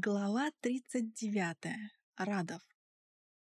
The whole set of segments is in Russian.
Глава 39. Радов.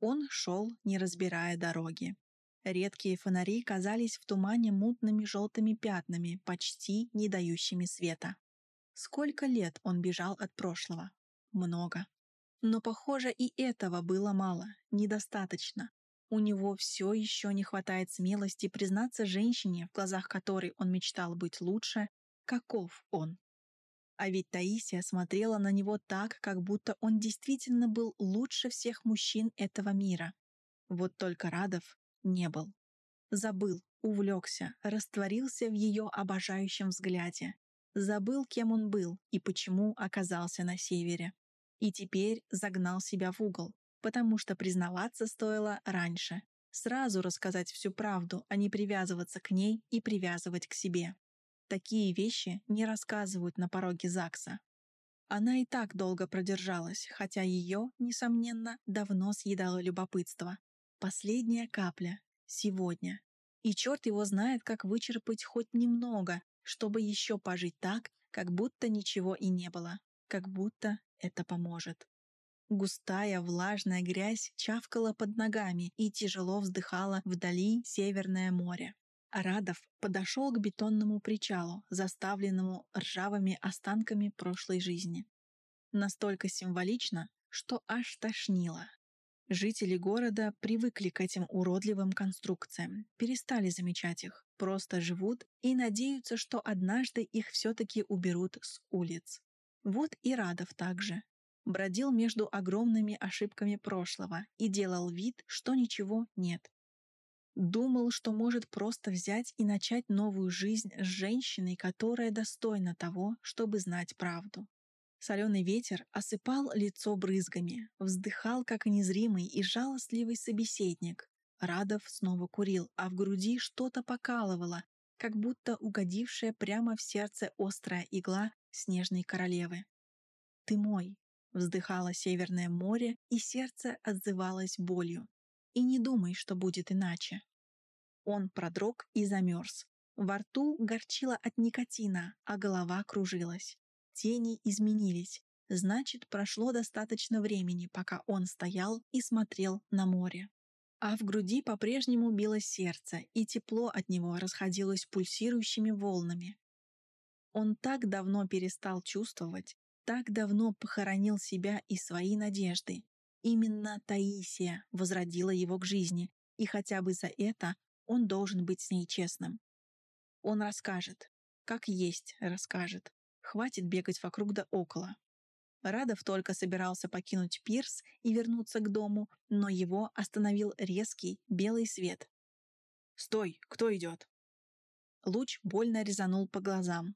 Он шел, не разбирая дороги. Редкие фонари казались в тумане мутными желтыми пятнами, почти не дающими света. Сколько лет он бежал от прошлого? Много. Но, похоже, и этого было мало, недостаточно. У него все еще не хватает смелости признаться женщине, в глазах которой он мечтал быть лучше, каков он. А ведь Таисия смотрела на него так, как будто он действительно был лучше всех мужчин этого мира. Вот только Радов не был. Забыл, увлекся, растворился в ее обожающем взгляде. Забыл, кем он был и почему оказался на севере. И теперь загнал себя в угол, потому что признаваться стоило раньше. Сразу рассказать всю правду, а не привязываться к ней и привязывать к себе. Такие вещи не рассказывают на пороге ЗАГСа. Она и так долго продержалась, хотя ее, несомненно, давно съедало любопытство. Последняя капля. Сегодня. И черт его знает, как вычерпать хоть немного, чтобы еще пожить так, как будто ничего и не было. Как будто это поможет. Густая влажная грязь чавкала под ногами и тяжело вздыхала вдали Северное море. Радов подошел к бетонному причалу, заставленному ржавыми останками прошлой жизни. Настолько символично, что аж тошнило. Жители города привыкли к этим уродливым конструкциям, перестали замечать их, просто живут и надеются, что однажды их все-таки уберут с улиц. Вот и Радов также. Бродил между огромными ошибками прошлого и делал вид, что ничего нет. Думал, что может просто взять и начать новую жизнь с женщиной, которая достойна того, чтобы знать правду. Соленый ветер осыпал лицо брызгами, вздыхал, как незримый и жалостливый собеседник. Радов снова курил, а в груди что-то покалывало, как будто угодившая прямо в сердце острая игла снежной королевы. «Ты мой», — вздыхало Северное море, и сердце отзывалось болью. И не думай, что будет иначе. Он продрог и замерз. Во рту горчило от никотина, а голова кружилась. Тени изменились. Значит, прошло достаточно времени, пока он стоял и смотрел на море. А в груди по-прежнему билось сердце, и тепло от него расходилось пульсирующими волнами. Он так давно перестал чувствовать, так давно похоронил себя и свои надежды. Именно Таисия возродила его к жизни, и хотя бы за это он должен быть с ней честным. Он расскажет. Как есть расскажет. Хватит бегать вокруг да около. Радов только собирался покинуть пирс и вернуться к дому, но его остановил резкий белый свет. «Стой! Кто идет?» Луч больно резанул по глазам.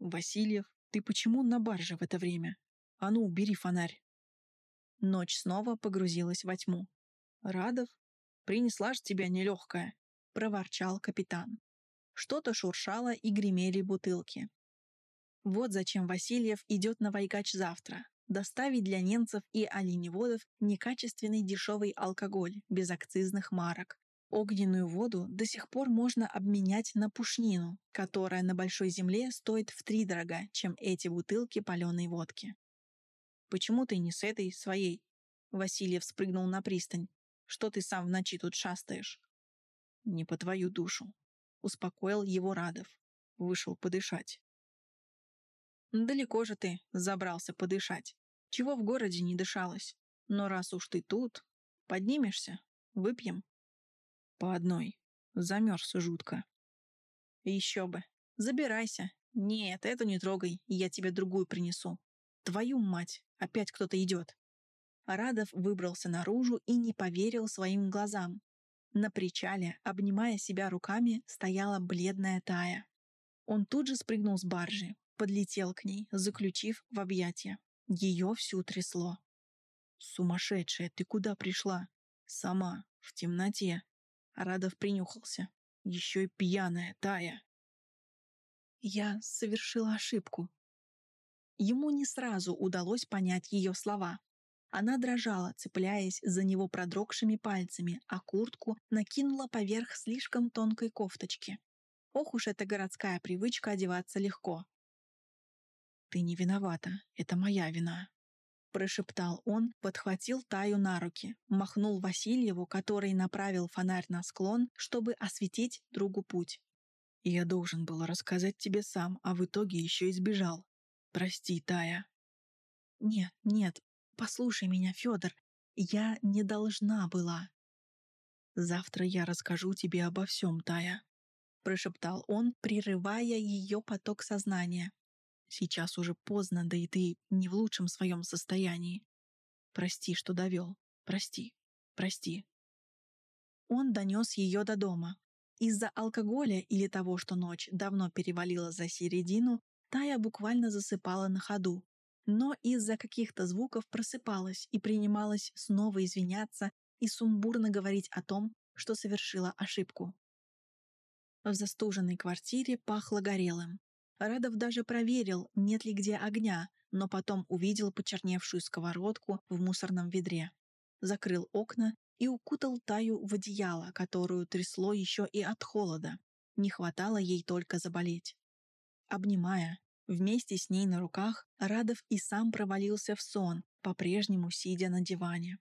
«Васильев, ты почему на барже в это время? А ну, бери фонарь!» Ночь снова погрузилась во тьму. «Радов, принесла ж тебя нелегкая!» — проворчал капитан. Что-то шуршало и гремели бутылки. Вот зачем Васильев идет на Вайгач завтра. Доставить для немцев и оленеводов некачественный дешевый алкоголь без акцизных марок. Огненную воду до сих пор можно обменять на пушнину, которая на Большой Земле стоит в три дорога, чем эти бутылки паленой водки. «Почему ты не с этой, своей?» Васильев спрыгнул на пристань. «Что ты сам в ночи тут шастаешь?» «Не по твою душу», — успокоил его Радов. Вышел подышать. «Далеко же ты забрался подышать. Чего в городе не дышалось? Но раз уж ты тут, поднимешься, выпьем?» «По одной. Замерз жутко». «Еще бы. Забирайся. Нет, эту не трогай, я тебе другую принесу. Твою мать, опять кто-то идет». Радов выбрался наружу и не поверил своим глазам. На причале, обнимая себя руками, стояла бледная Тая. Он тут же спрыгнул с баржи, подлетел к ней, заключив в объятия. Ее всю трясло. «Сумасшедшая, ты куда пришла?» «Сама, в темноте». Радов принюхался. «Еще и пьяная, Тая». «Я совершила ошибку», Ему не сразу удалось понять ее слова. Она дрожала, цепляясь за него продрогшими пальцами, а куртку накинула поверх слишком тонкой кофточки. Ох уж эта городская привычка одеваться легко. «Ты не виновата, это моя вина». прошептал он, подхватил Таю на руки, махнул Васильеву, который направил фонарь на склон, чтобы осветить другу путь. «Я должен был рассказать тебе сам, а в итоге еще избежал. Прости, Тая». «Нет, нет, послушай меня, Федор. Я не должна была». «Завтра я расскажу тебе обо всем, Тая», — прошептал он, прерывая ее поток сознания. Сейчас уже поздно, да и ты не в лучшем своем состоянии. Прости, что довел. Прости. Прости. Он донес ее до дома. Из-за алкоголя или того, что ночь давно перевалила за середину, Тая буквально засыпала на ходу. Но из-за каких-то звуков просыпалась и принималась снова извиняться и сумбурно говорить о том, что совершила ошибку. В застуженной квартире пахло горелым. Радов даже проверил, нет ли где огня, но потом увидел почерневшую сковородку в мусорном ведре. Закрыл окна и укутал Таю в одеяло, которую трясло еще и от холода. Не хватало ей только заболеть. Обнимая, вместе с ней на руках, Радов и сам провалился в сон, по-прежнему сидя на диване.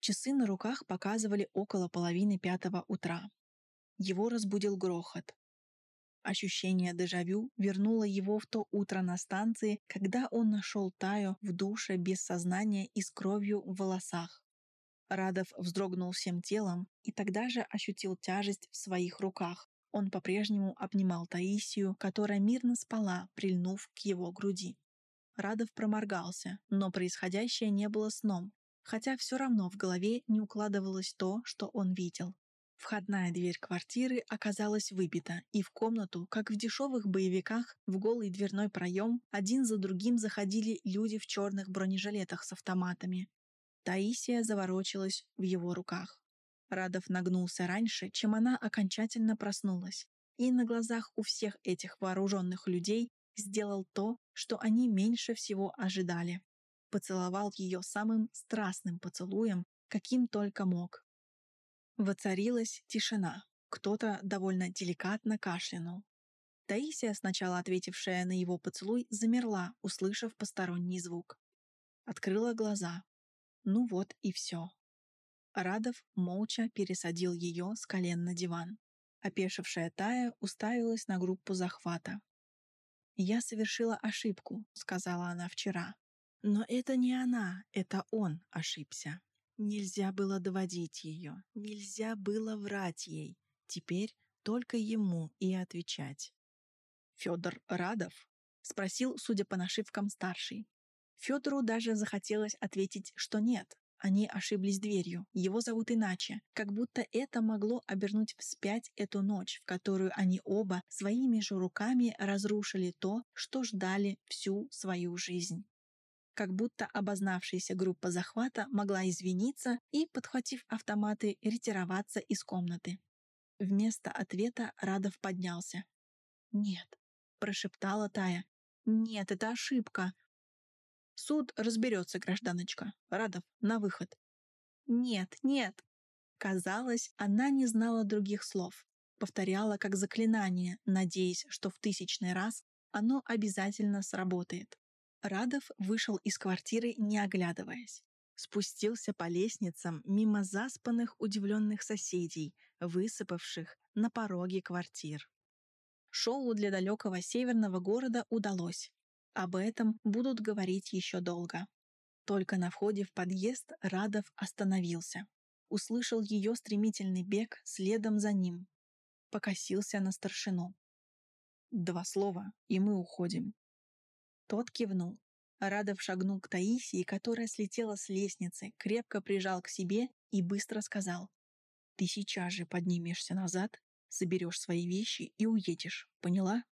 Часы на руках показывали около половины пятого утра. Его разбудил грохот. Ощущение дежавю вернуло его в то утро на станции, когда он нашел Таю в душе без сознания и с кровью в волосах. Радов вздрогнул всем телом и тогда же ощутил тяжесть в своих руках. Он по-прежнему обнимал Таисию, которая мирно спала, прильнув к его груди. Радов проморгался, но происходящее не было сном, хотя все равно в голове не укладывалось то, что он видел. Входная дверь квартиры оказалась выбита, и в комнату, как в дешевых боевиках, в голый дверной проем один за другим заходили люди в черных бронежилетах с автоматами. Таисия заворочилась в его руках. Радов нагнулся раньше, чем она окончательно проснулась, и на глазах у всех этих вооруженных людей сделал то, что они меньше всего ожидали. Поцеловал ее самым страстным поцелуем, каким только мог. Воцарилась тишина. Кто-то довольно деликатно кашлянул. Таисия, сначала ответившая на его поцелуй, замерла, услышав посторонний звук. Открыла глаза. Ну вот и все. Радов молча пересадил ее с колен на диван. Опешившая Тая уставилась на группу захвата. «Я совершила ошибку», — сказала она вчера. «Но это не она, это он ошибся». Нельзя было доводить ее, нельзя было врать ей. Теперь только ему и отвечать. Федор Радов? Спросил, судя по нашивкам, старший. Федору даже захотелось ответить, что нет. Они ошиблись дверью, его зовут иначе, как будто это могло обернуть вспять эту ночь, в которую они оба своими же руками разрушили то, что ждали всю свою жизнь как будто обознавшаяся группа захвата могла извиниться и, подхватив автоматы, ретироваться из комнаты. Вместо ответа Радов поднялся. «Нет», — прошептала Тая. «Нет, это ошибка». «Суд разберется, гражданочка. Радов, на выход». «Нет, нет». Казалось, она не знала других слов. Повторяла как заклинание, надеясь, что в тысячный раз оно обязательно сработает. Радов вышел из квартиры, не оглядываясь. Спустился по лестницам мимо заспанных удивленных соседей, высыпавших на пороге квартир. Шоу для далекого северного города удалось. Об этом будут говорить еще долго. Только на входе в подъезд Радов остановился. Услышал ее стремительный бег следом за ним. Покосился на старшину. «Два слова, и мы уходим», тот кивнул. Радов шагнул к Таисии, которая слетела с лестницы, крепко прижал к себе и быстро сказал. «Ты сейчас же поднимешься назад, соберешь свои вещи и уедешь, поняла?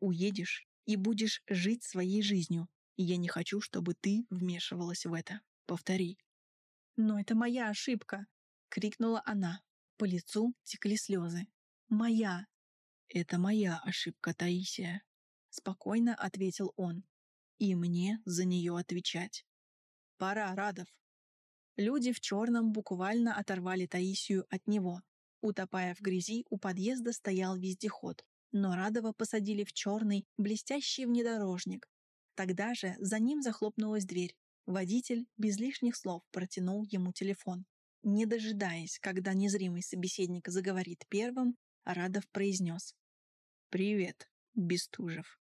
Уедешь и будешь жить своей жизнью. И я не хочу, чтобы ты вмешивалась в это. Повтори». «Но это моя ошибка!» — крикнула она. По лицу текли слезы. «Моя!» «Это моя ошибка, Таисия», — спокойно ответил он и мне за нее отвечать. Пора, Радов. Люди в черном буквально оторвали Таисию от него. Утопая в грязи, у подъезда стоял вездеход, но Радова посадили в черный, блестящий внедорожник. Тогда же за ним захлопнулась дверь. Водитель без лишних слов протянул ему телефон. Не дожидаясь, когда незримый собеседник заговорит первым, Радов произнес. «Привет, Бестужев».